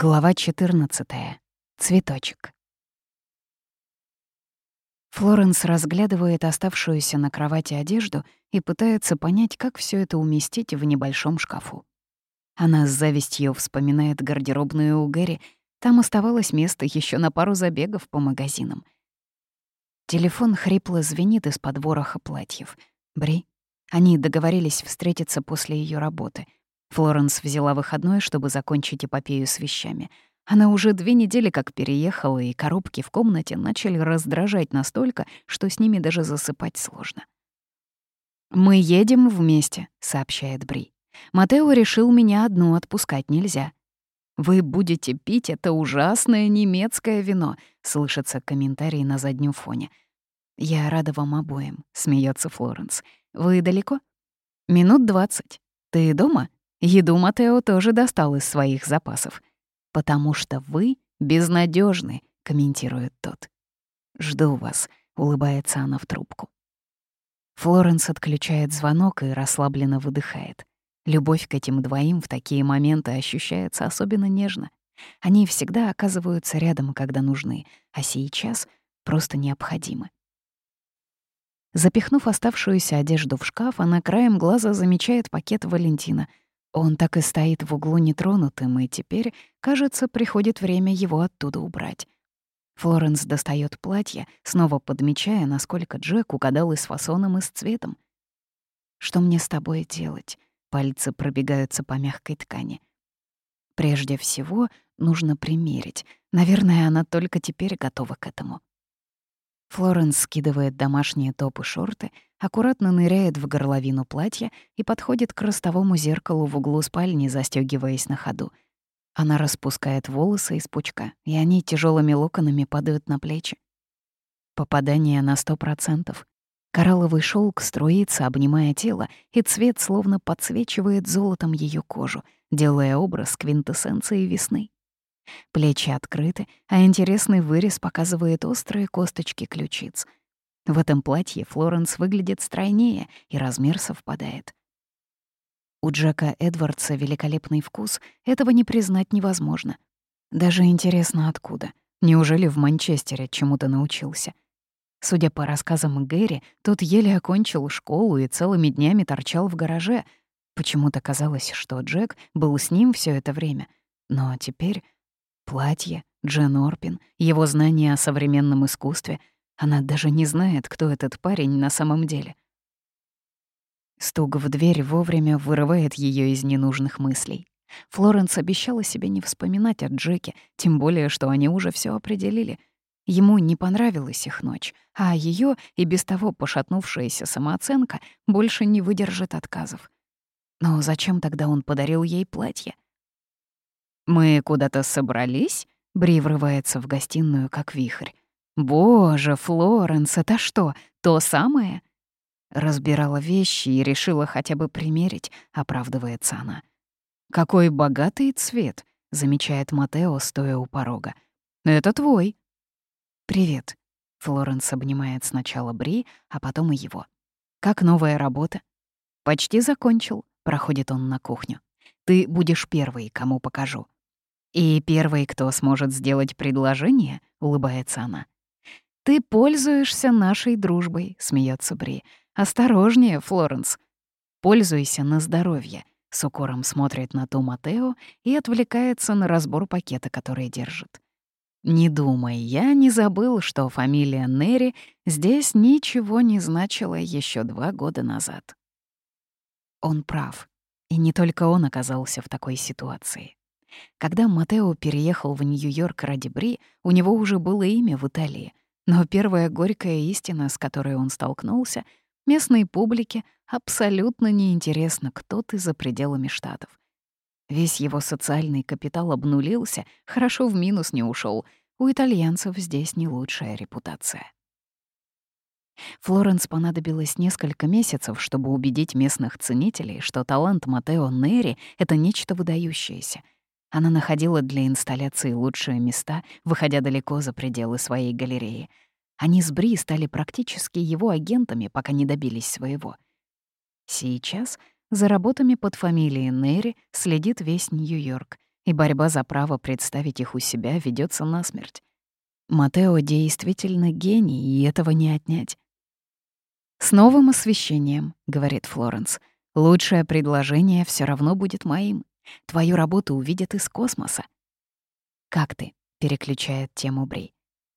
Глава 14. Цветочек. Флоренс разглядывает оставшуюся на кровати одежду и пытается понять, как все это уместить в небольшом шкафу. Она с завистью вспоминает гардеробную у Гэри, там оставалось место еще на пару забегов по магазинам. Телефон хрипло звенит из-под вороха платьев. Бри. Они договорились встретиться после ее работы — Флоренс взяла выходной, чтобы закончить эпопею с вещами. Она уже две недели как переехала, и коробки в комнате начали раздражать настолько, что с ними даже засыпать сложно. «Мы едем вместе», — сообщает Бри. «Матео решил меня одну отпускать нельзя». «Вы будете пить это ужасное немецкое вино», — слышится комментарий на заднем фоне. «Я рада вам обоим», — смеется Флоренс. «Вы далеко?» «Минут двадцать. Ты дома?» Еду Матео тоже достал из своих запасов. «Потому что вы безнадежны, комментирует тот. «Жду вас», — улыбается она в трубку. Флоренс отключает звонок и расслабленно выдыхает. Любовь к этим двоим в такие моменты ощущается особенно нежно. Они всегда оказываются рядом, когда нужны, а сейчас просто необходимы. Запихнув оставшуюся одежду в шкаф, она краем глаза замечает пакет Валентина — он так и стоит в углу нетронутым, и теперь, кажется, приходит время его оттуда убрать. Флоренс достает платье, снова подмечая, насколько Джек угадал и с фасоном, и с цветом. «Что мне с тобой делать?» Пальцы пробегаются по мягкой ткани. Прежде всего, нужно примерить. Наверное, она только теперь готова к этому. Флоренс скидывает домашние топы-шорты, аккуратно ныряет в горловину платья и подходит к ростовому зеркалу в углу спальни, застёгиваясь на ходу. Она распускает волосы из пучка, и они тяжелыми локонами падают на плечи. Попадание на сто процентов. Коралловый шелк струится, обнимая тело, и цвет словно подсвечивает золотом ее кожу, делая образ квинтэссенции весны. Плечи открыты, а интересный вырез показывает острые косточки ключиц. В этом платье Флоренс выглядит стройнее, и размер совпадает. У Джека Эдвардса великолепный вкус, этого не признать невозможно. Даже интересно, откуда. Неужели в Манчестере чему-то научился? Судя по рассказам Гэри, тот еле окончил школу и целыми днями торчал в гараже. Почему-то казалось, что Джек был с ним все это время. Но теперь Платье, Джен Орпин, его знания о современном искусстве. Она даже не знает, кто этот парень на самом деле. Стук в дверь вовремя вырывает ее из ненужных мыслей. Флоренс обещала себе не вспоминать о Джеке, тем более, что они уже все определили. Ему не понравилась их ночь, а ее и без того пошатнувшаяся самооценка больше не выдержит отказов. Но зачем тогда он подарил ей платье? «Мы куда-то собрались?» Бри врывается в гостиную, как вихрь. «Боже, Флоренс, это что, то самое?» Разбирала вещи и решила хотя бы примерить, оправдывается она. «Какой богатый цвет», — замечает Матео, стоя у порога. «Это твой». «Привет», — Флоренс обнимает сначала Бри, а потом и его. «Как новая работа?» «Почти закончил», — проходит он на кухню. «Ты будешь первый, кому покажу». «И первый, кто сможет сделать предложение», — улыбается она. «Ты пользуешься нашей дружбой», — смеется Бри. «Осторожнее, Флоренс». «Пользуйся на здоровье», — с укором смотрит на ту Матео и отвлекается на разбор пакета, который держит. «Не думай, я не забыл, что фамилия Нерри здесь ничего не значила еще два года назад». Он прав. И не только он оказался в такой ситуации. Когда Матео переехал в Нью-Йорк ради Бри, у него уже было имя в Италии. Но первая горькая истина, с которой он столкнулся, местной публике абсолютно неинтересно, кто ты за пределами Штатов. Весь его социальный капитал обнулился, хорошо в минус не ушел. У итальянцев здесь не лучшая репутация. Флоренс понадобилось несколько месяцев, чтобы убедить местных ценителей, что талант Матео Нери — это нечто выдающееся — она находила для инсталляции лучшие места, выходя далеко за пределы своей галереи. Они с Бри стали практически его агентами, пока не добились своего. Сейчас за работами под фамилией Нерри следит весь Нью-Йорк, и борьба за право представить их у себя ведется насмерть. Матео действительно гений, и этого не отнять. «С новым освещением», — говорит Флоренс, — «лучшее предложение все равно будет моим. Твою работу увидят из космоса». «Как ты?» — переключает тему Бри.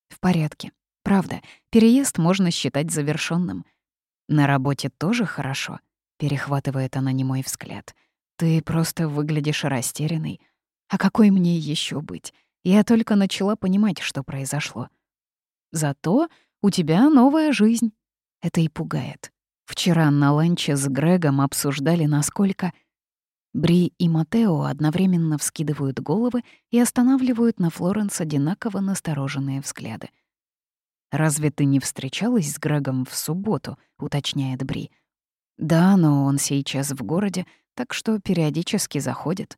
«В порядке. Правда, переезд можно считать завершенным. На работе тоже хорошо», — перехватывает она немой взгляд. «Ты просто выглядишь растерянной. А какой мне еще быть? Я только начала понимать, что произошло. Зато у тебя новая жизнь. Это и пугает. Вчера на ланче с Грегом обсуждали, насколько... Бри и Матео одновременно вскидывают головы и останавливают на Флоренс одинаково настороженные взгляды. «Разве ты не встречалась с Грегом в субботу?» — уточняет Бри. «Да, но он сейчас в городе, так что периодически заходит».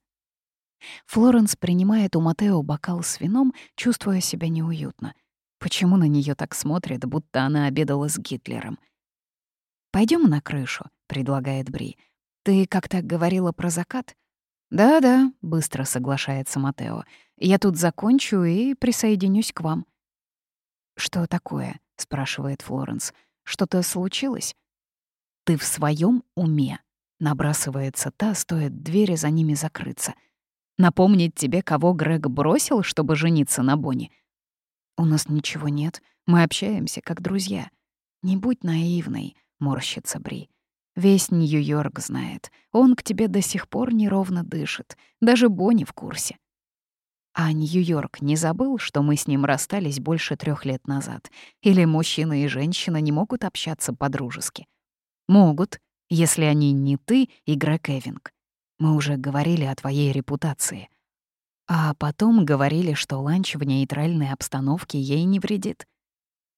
Флоренс принимает у Матео бокал с вином, чувствуя себя неуютно. Почему на нее так смотрят, будто она обедала с Гитлером? Пойдем на крышу», — предлагает Бри. «Ты как-то говорила про закат?» «Да-да», — быстро соглашается Матео. «Я тут закончу и присоединюсь к вам». «Что такое?» — спрашивает Флоренс. «Что-то случилось?» «Ты в своем уме?» — набрасывается та, стоит двери за ними закрыться. «Напомнить тебе, кого Грег бросил, чтобы жениться на Бонни?» «У нас ничего нет. Мы общаемся как друзья. Не будь наивной», — морщится Бри. «Весь Нью-Йорк знает. Он к тебе до сих пор неровно дышит. Даже Бонни в курсе». А Нью-Йорк не забыл, что мы с ним расстались больше трех лет назад? Или мужчина и женщина не могут общаться по-дружески? Могут, если они не ты и Грег Эвинг. Мы уже говорили о твоей репутации. А потом говорили, что ланч в нейтральной обстановке ей не вредит.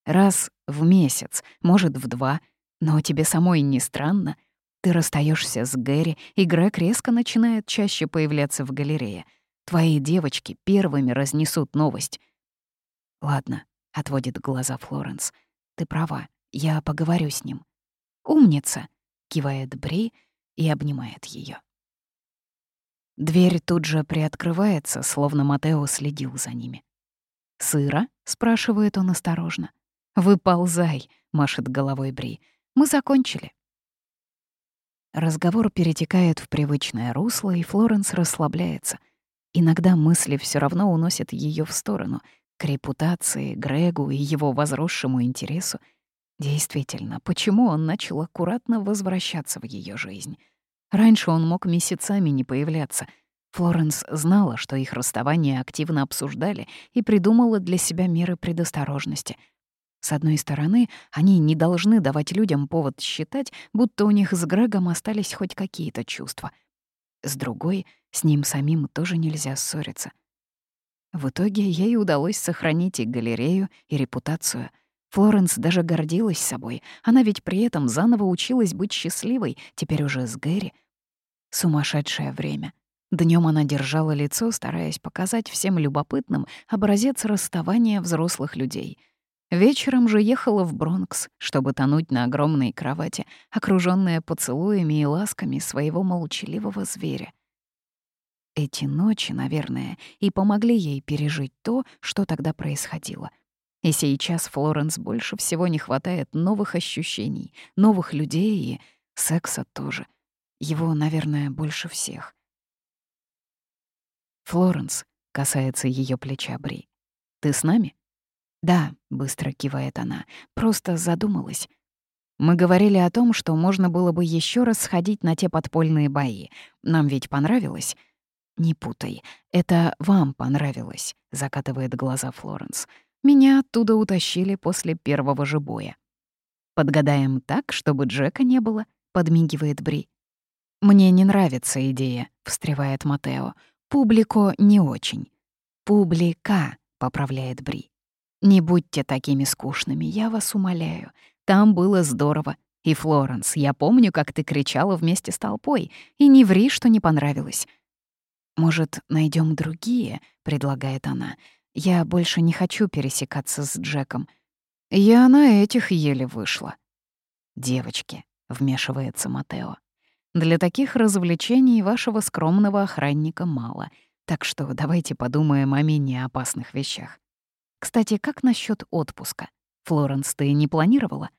Раз в месяц, может, в два, но тебе самой не странно. Ты расстаешься с Гэри, и Грег резко начинает чаще появляться в галерее. Твои девочки первыми разнесут новость. Ладно, — отводит глаза Флоренс. Ты права, я поговорю с ним. Умница, — кивает Бри и обнимает ее. Дверь тут же приоткрывается, словно Матео следил за ними. «Сыра?» — спрашивает он осторожно. «Выползай», — машет головой Бри. «Мы закончили». Разговор перетекает в привычное русло, и Флоренс расслабляется. Иногда мысли все равно уносят ее в сторону, к репутации, Грегу и его возросшему интересу. Действительно, почему он начал аккуратно возвращаться в ее жизнь? Раньше он мог месяцами не появляться. Флоренс знала, что их расставание активно обсуждали и придумала для себя меры предосторожности. С одной стороны, они не должны давать людям повод считать, будто у них с Грегом остались хоть какие-то чувства. С другой, с ним самим тоже нельзя ссориться. В итоге ей удалось сохранить и галерею, и репутацию — Флоренс даже гордилась собой. Она ведь при этом заново училась быть счастливой, теперь уже с Гэри. Сумасшедшее время. Днем она держала лицо, стараясь показать всем любопытным образец расставания взрослых людей. Вечером же ехала в Бронкс, чтобы тонуть на огромной кровати, окружённая поцелуями и ласками своего молчаливого зверя. Эти ночи, наверное, и помогли ей пережить то, что тогда происходило — и сейчас Флоренс больше всего не хватает новых ощущений, новых людей и секса тоже. Его, наверное, больше всех. «Флоренс», — касается ее плеча Бри, — «ты с нами?» «Да», — быстро кивает она, — «просто задумалась». Мы говорили о том, что можно было бы еще раз сходить на те подпольные бои. Нам ведь понравилось. «Не путай. Это вам понравилось», — закатывает глаза Флоренс. Меня оттуда утащили после первого же боя. «Подгадаем так, чтобы Джека не было», — подмигивает Бри. «Мне не нравится идея», — встревает Матео. «Публико не очень». «Публика», — поправляет Бри. «Не будьте такими скучными, я вас умоляю. Там было здорово. И, Флоренс, я помню, как ты кричала вместе с толпой. И не ври, что не понравилось». «Может, найдем другие?» — предлагает она. Я больше не хочу пересекаться с Джеком. Я на этих еле вышла. «Девочки», — вмешивается Матео, — «для таких развлечений вашего скромного охранника мало. Так что давайте подумаем о менее опасных вещах. Кстати, как насчет отпуска? Флоренс, ты не планировала?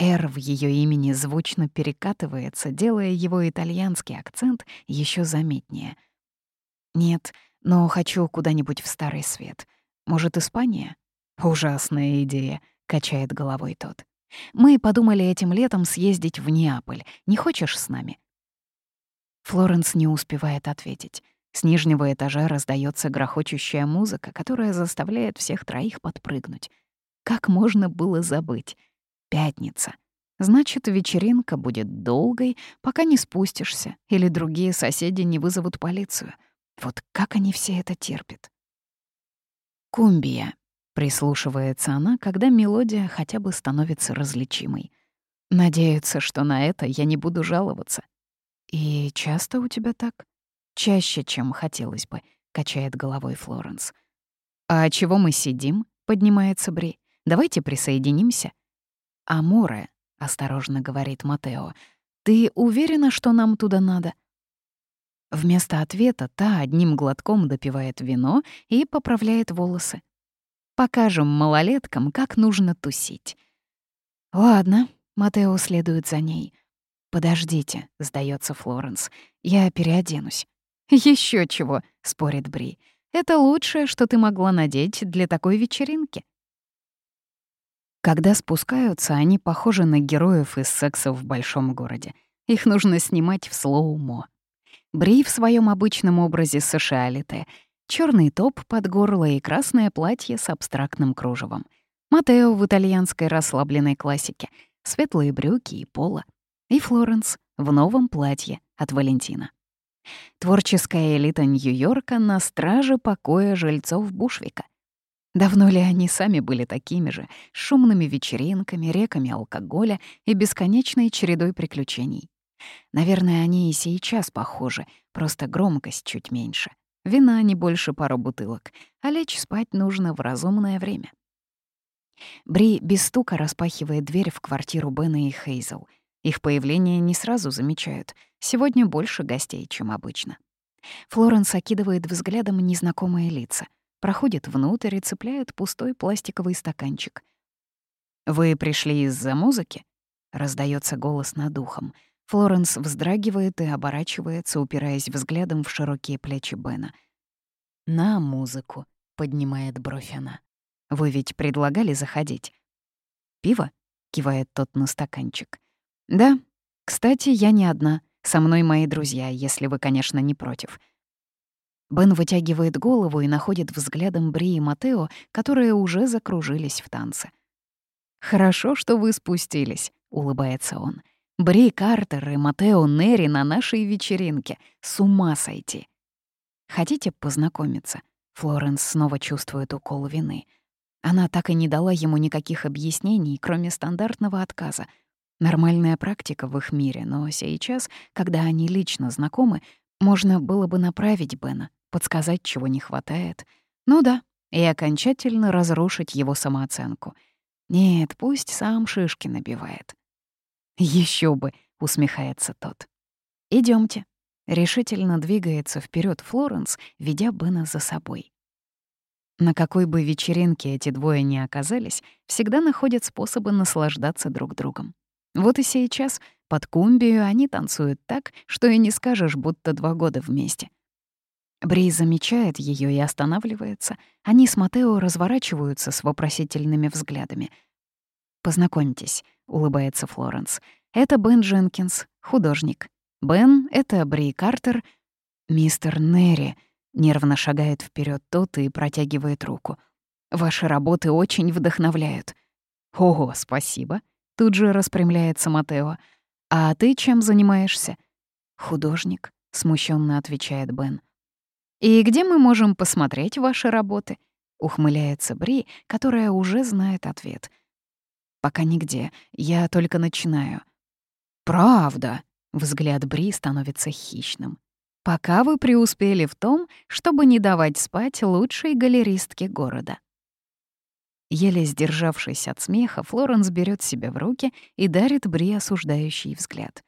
«Р» в ее имени звучно перекатывается, делая его итальянский акцент еще заметнее. «Нет, но хочу куда-нибудь в Старый Свет. Может, Испания?» «Ужасная идея», — качает головой тот. «Мы подумали этим летом съездить в Неаполь. Не хочешь с нами?» Флоренс не успевает ответить. С нижнего этажа раздается грохочущая музыка, которая заставляет всех троих подпрыгнуть. Как можно было забыть? Пятница. Значит, вечеринка будет долгой, пока не спустишься, или другие соседи не вызовут полицию. Вот как они все это терпят? Кумбия. Прислушивается она, когда мелодия хотя бы становится различимой. Надеются, что на это я не буду жаловаться. И часто у тебя так? Чаще, чем хотелось бы, качает головой Флоренс. А чего мы сидим? Поднимается Бри. Давайте присоединимся. «Аморе», — осторожно говорит Матео, — «ты уверена, что нам туда надо?» Вместо ответа та одним глотком допивает вино и поправляет волосы. «Покажем малолеткам, как нужно тусить». «Ладно», — Матео следует за ней. «Подождите», — сдается Флоренс, — «я переоденусь». Еще чего», — спорит Бри. «Это лучшее, что ты могла надеть для такой вечеринки». Когда спускаются, они похожи на героев из секса в большом городе. Их нужно снимать в слоумо. Бри в своем обычном образе сашиалите, черный топ под горло и красное платье с абстрактным кружевом. Матео в итальянской расслабленной классике, светлые брюки и поло. И Флоренс в новом платье от Валентина. Творческая элита Нью-Йорка на страже покоя жильцов Бушвика — Давно ли они сами были такими же, с шумными вечеринками, реками алкоголя и бесконечной чередой приключений? Наверное, они и сейчас похожи, просто громкость чуть меньше. Вина не больше пару бутылок, а лечь спать нужно в разумное время. Бри без стука распахивает дверь в квартиру Бена и Хейзел. Их появление не сразу замечают. Сегодня больше гостей, чем обычно. Флоренс окидывает взглядом незнакомые лица — проходит внутрь и цепляет пустой пластиковый стаканчик. «Вы пришли из-за музыки?» — раздается голос над ухом. Флоренс вздрагивает и оборачивается, упираясь взглядом в широкие плечи Бена. «На музыку», — поднимает бровь она. «Вы ведь предлагали заходить?» «Пиво?» — кивает тот на стаканчик. «Да. Кстати, я не одна. Со мной мои друзья, если вы, конечно, не против. Бен вытягивает голову и находит взглядом Бри и Матео, которые уже закружились в танце. «Хорошо, что вы спустились», — улыбается он. «Бри Картер и Матео Нерри на нашей вечеринке. С ума сойти!» «Хотите познакомиться?» Флоренс снова чувствует укол вины. Она так и не дала ему никаких объяснений, кроме стандартного отказа. Нормальная практика в их мире, но сейчас, когда они лично знакомы, можно было бы направить Бена, подсказать, чего не хватает. Ну да, и окончательно разрушить его самооценку. Нет, пусть сам шишки набивает. Еще бы, усмехается тот. Идемте. Решительно двигается вперед Флоренс, ведя Бена за собой. На какой бы вечеринке эти двое ни оказались, всегда находят способы наслаждаться друг другом. Вот и сейчас под кумбию они танцуют так, что и не скажешь, будто два года вместе. Брей замечает ее и останавливается. Они с Матео разворачиваются с вопросительными взглядами. «Познакомьтесь», — улыбается Флоренс. «Это Бен Дженкинс, художник. Бен — это Бри Картер. Мистер Нерри», — нервно шагает вперед тот и протягивает руку. «Ваши работы очень вдохновляют». «Ого, спасибо», — тут же распрямляется Матео. «А ты чем занимаешься?» «Художник», — смущенно отвечает Бен. «И где мы можем посмотреть ваши работы?» — ухмыляется Бри, которая уже знает ответ. «Пока нигде. Я только начинаю». «Правда?» — взгляд Бри становится хищным. «Пока вы преуспели в том, чтобы не давать спать лучшей галеристке города». Еле сдержавшись от смеха, Флоренс берет себя в руки и дарит Бри осуждающий взгляд.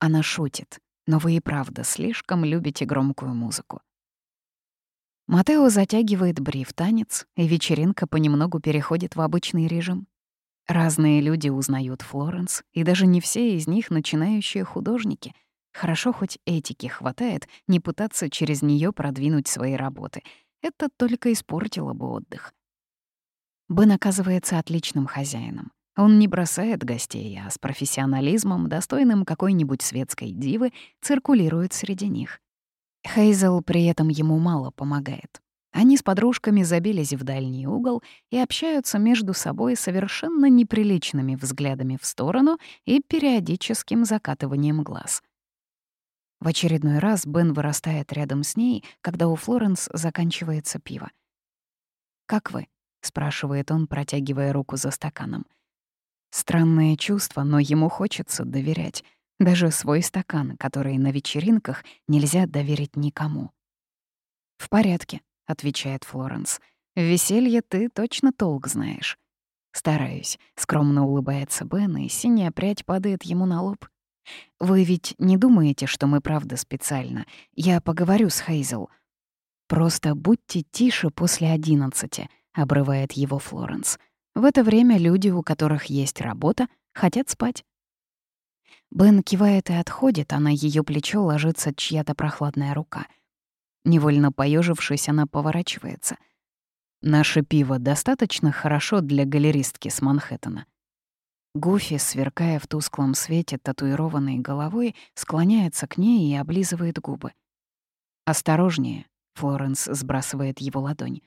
Она шутит. Но вы и правда слишком любите громкую музыку. Матео затягивает Бри в танец, и вечеринка понемногу переходит в обычный режим. Разные люди узнают Флоренс, и даже не все из них начинающие художники. Хорошо хоть этики хватает не пытаться через нее продвинуть свои работы. Это только испортило бы отдых. Бен оказывается отличным хозяином. Он не бросает гостей, а с профессионализмом, достойным какой-нибудь светской дивы, циркулирует среди них. Хейзел при этом ему мало помогает. Они с подружками забились в дальний угол и общаются между собой совершенно неприличными взглядами в сторону и периодическим закатыванием глаз. В очередной раз Бен вырастает рядом с ней, когда у Флоренс заканчивается пиво. «Как вы?» — спрашивает он, протягивая руку за стаканом. Странное чувство, но ему хочется доверять. Даже свой стакан, который на вечеринках нельзя доверить никому. «В порядке», — отвечает Флоренс. «В веселье ты точно толк знаешь». «Стараюсь», — скромно улыбается Бен, и синяя прядь падает ему на лоб. «Вы ведь не думаете, что мы правда специально? Я поговорю с Хейзел». «Просто будьте тише после одиннадцати», — обрывает его Флоренс. В это время люди, у которых есть работа, хотят спать. Бен кивает и отходит, а на ее плечо ложится чья-то прохладная рука. Невольно поежившись, она поворачивается. «Наше пиво достаточно хорошо для галеристки с Манхэттена». Гуфи, сверкая в тусклом свете татуированной головой, склоняется к ней и облизывает губы. «Осторожнее», — Флоренс сбрасывает его ладонь.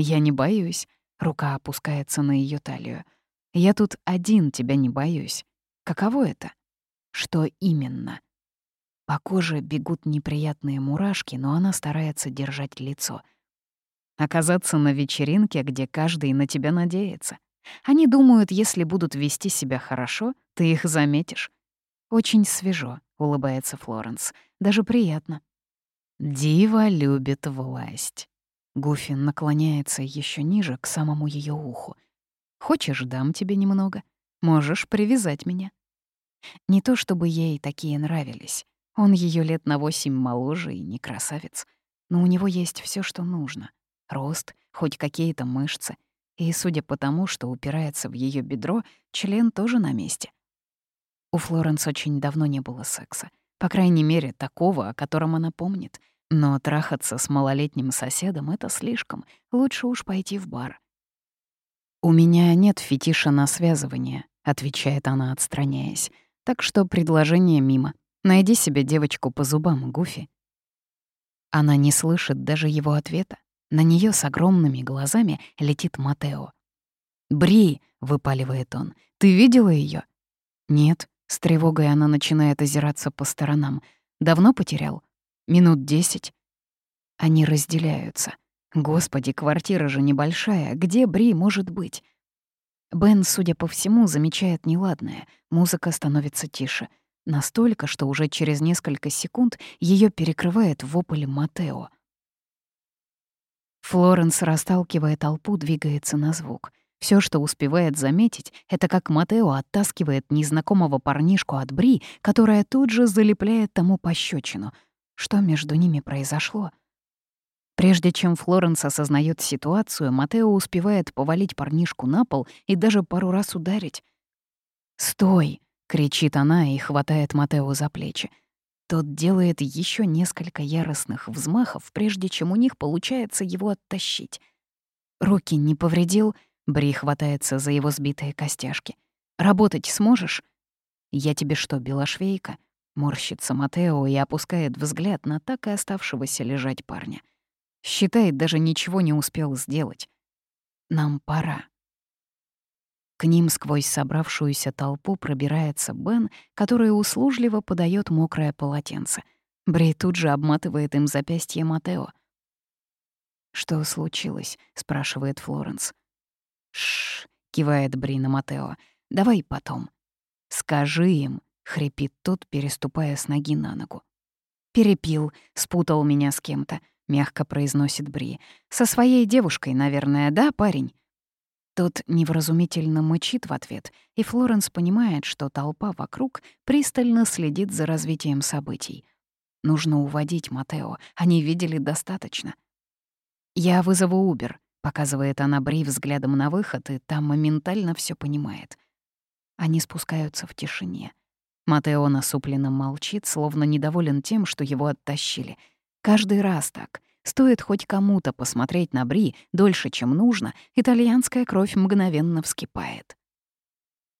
«Я не боюсь. Рука опускается на ее талию. «Я тут один тебя не боюсь. Каково это? Что именно?» По коже бегут неприятные мурашки, но она старается держать лицо. Оказаться на вечеринке, где каждый на тебя надеется. Они думают, если будут вести себя хорошо, ты их заметишь. «Очень свежо», — улыбается Флоренс. «Даже приятно». «Дива любит власть». Гуфин наклоняется еще ниже, к самому ее уху. «Хочешь, дам тебе немного? Можешь привязать меня». Не то чтобы ей такие нравились. Он ее лет на восемь моложе и не красавец. Но у него есть все, что нужно. Рост, хоть какие-то мышцы. И, судя по тому, что упирается в ее бедро, член тоже на месте. У Флоренс очень давно не было секса. По крайней мере, такого, о котором она помнит — но трахаться с малолетним соседом — это слишком. Лучше уж пойти в бар. «У меня нет фетиша на связывание», — отвечает она, отстраняясь. «Так что предложение мимо. Найди себе девочку по зубам, Гуфи». Она не слышит даже его ответа. На нее с огромными глазами летит Матео. «Бри!» — выпаливает он. «Ты видела ее? «Нет». С тревогой она начинает озираться по сторонам. «Давно потерял?» Минут десять. Они разделяются. Господи, квартира же небольшая. Где Бри может быть? Бен, судя по всему, замечает неладное. Музыка становится тише. Настолько, что уже через несколько секунд ее перекрывает вопль Матео. Флоренс, расталкивая толпу, двигается на звук. Все, что успевает заметить, это как Матео оттаскивает незнакомого парнишку от Бри, которая тут же залепляет тому пощечину — что между ними произошло? Прежде чем Флоренс осознает ситуацию, Матео успевает повалить парнишку на пол и даже пару раз ударить. «Стой!» — кричит она и хватает Матео за плечи. Тот делает еще несколько яростных взмахов, прежде чем у них получается его оттащить. Руки не повредил, Бри хватается за его сбитые костяшки. «Работать сможешь?» «Я тебе что, белошвейка?» Морщится Матео и опускает взгляд на так и оставшегося лежать парня. Считает, даже ничего не успел сделать. Нам пора. К ним сквозь собравшуюся толпу пробирается Бен, который услужливо подает мокрое полотенце. Бри тут же обматывает им запястье Матео. «Что случилось?» — спрашивает Флоренс. «Шш», — кивает Бри на Матео. «Давай потом». «Скажи им, хрипит тот, переступая с ноги на ногу. «Перепил, спутал меня с кем-то», — мягко произносит Бри. «Со своей девушкой, наверное, да, парень?» Тот невразумительно мычит в ответ, и Флоренс понимает, что толпа вокруг пристально следит за развитием событий. Нужно уводить Матео, они видели достаточно. «Я вызову Убер», — показывает она Бри взглядом на выход, и там моментально все понимает. Они спускаются в тишине. Матео насупленно молчит, словно недоволен тем, что его оттащили. Каждый раз так — Стоит хоть кому-то посмотреть на Бри дольше, чем нужно, итальянская кровь мгновенно вскипает.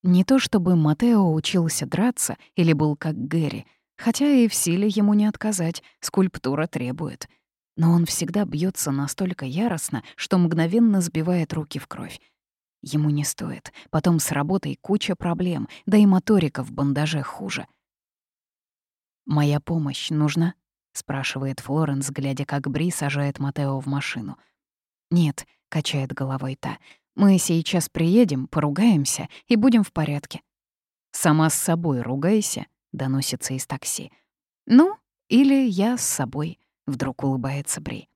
Не то чтобы Матео учился драться или был как Гэри, хотя и в силе ему не отказать, скульптура требует. Но он всегда бьется настолько яростно, что мгновенно сбивает руки в кровь. Ему не стоит. Потом с работой куча проблем, да и моторика в бандаже хуже. «Моя помощь нужна?» спрашивает Флоренс, глядя, как Бри сажает Матео в машину. «Нет», — качает головой та, — «мы сейчас приедем, поругаемся и будем в порядке». «Сама с собой ругайся», — доносится из такси. «Ну, или я с собой», — вдруг улыбается Бри.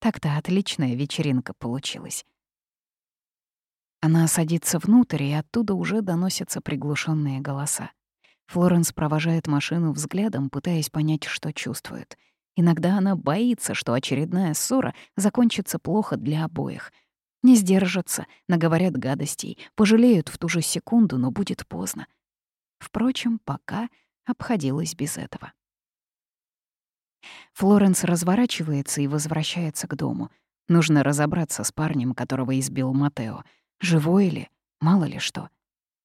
Так-то отличная вечеринка получилась. Она садится внутрь, и оттуда уже доносятся приглушенные голоса. Флоренс провожает машину взглядом, пытаясь понять, что чувствует. Иногда она боится, что очередная ссора закончится плохо для обоих. Не сдержатся, наговорят гадостей, пожалеют в ту же секунду, но будет поздно. Впрочем, пока обходилось без этого. Флоренс разворачивается и возвращается к дому. Нужно разобраться с парнем, которого избил Матео. Живой ли? Мало ли что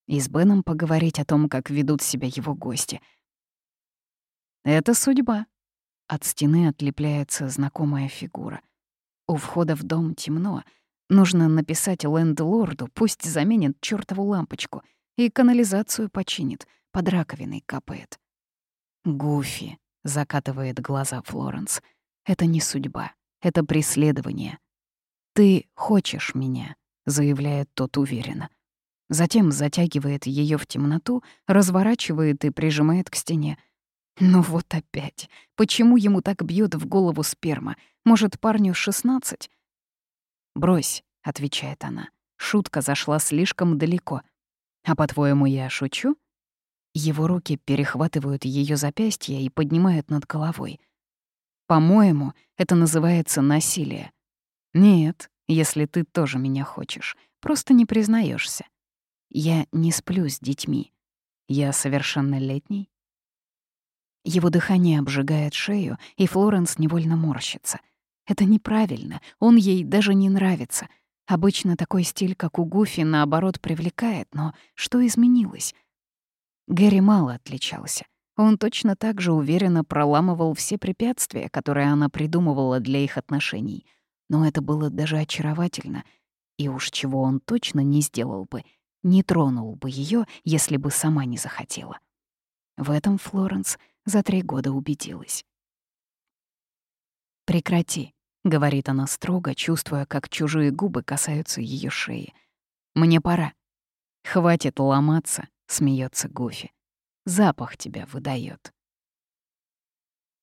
и с Беном поговорить о том, как ведут себя его гости. Это судьба. От стены отлепляется знакомая фигура. У входа в дом темно. Нужно написать лендлорду, пусть заменит чёртову лампочку и канализацию починит, под раковиной капает. «Гуфи», — закатывает глаза Флоренс, — «это не судьба, это преследование». «Ты хочешь меня», — заявляет тот уверенно. Затем затягивает ее в темноту, разворачивает и прижимает к стене. Ну вот опять. Почему ему так бьет в голову сперма? Может, парню 16? «Брось», — отвечает она. Шутка зашла слишком далеко. «А по-твоему, я шучу?» Его руки перехватывают ее запястье и поднимают над головой. «По-моему, это называется насилие. Нет, если ты тоже меня хочешь, просто не признаешься. Я не сплю с детьми. Я совершеннолетний. Его дыхание обжигает шею, и Флоренс невольно морщится. Это неправильно, он ей даже не нравится. Обычно такой стиль, как у Гуфи, наоборот, привлекает, но что изменилось? Гэри мало отличался. Он точно так же уверенно проламывал все препятствия, которые она придумывала для их отношений. Но это было даже очаровательно. И уж чего он точно не сделал бы — не тронул бы ее, если бы сама не захотела. В этом Флоренс за три года убедилась. «Прекрати», — говорит она строго, чувствуя, как чужие губы касаются ее шеи. «Мне пора». «Хватит ломаться», — смеется Гуфи. «Запах тебя выдает.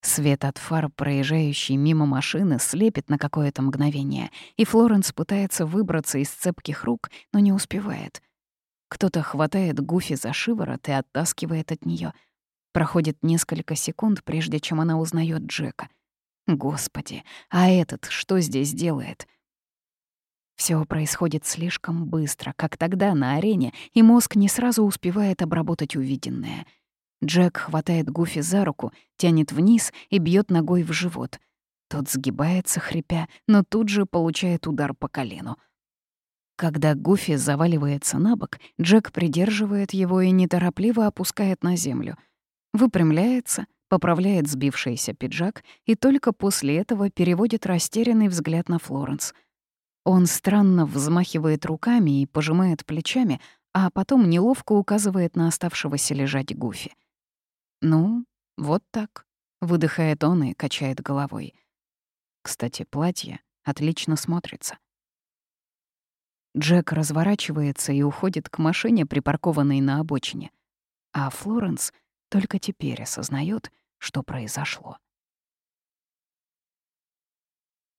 Свет от фар, проезжающий мимо машины, слепит на какое-то мгновение, и Флоренс пытается выбраться из цепких рук, но не успевает. Кто-то хватает Гуфи за шиворот и оттаскивает от нее. Проходит несколько секунд, прежде чем она узнает Джека. Господи, а этот что здесь делает? Все происходит слишком быстро, как тогда на арене, и мозг не сразу успевает обработать увиденное. Джек хватает Гуфи за руку, тянет вниз и бьет ногой в живот. Тот сгибается, хрипя, но тут же получает удар по колену. Когда Гуфи заваливается на бок, Джек придерживает его и неторопливо опускает на землю. Выпрямляется, поправляет сбившийся пиджак и только после этого переводит растерянный взгляд на Флоренс. Он странно взмахивает руками и пожимает плечами, а потом неловко указывает на оставшегося лежать Гуфи. «Ну, вот так», — выдыхает он и качает головой. Кстати, платье отлично смотрится. Джек разворачивается и уходит к машине, припаркованной на обочине. А Флоренс только теперь осознает, что произошло.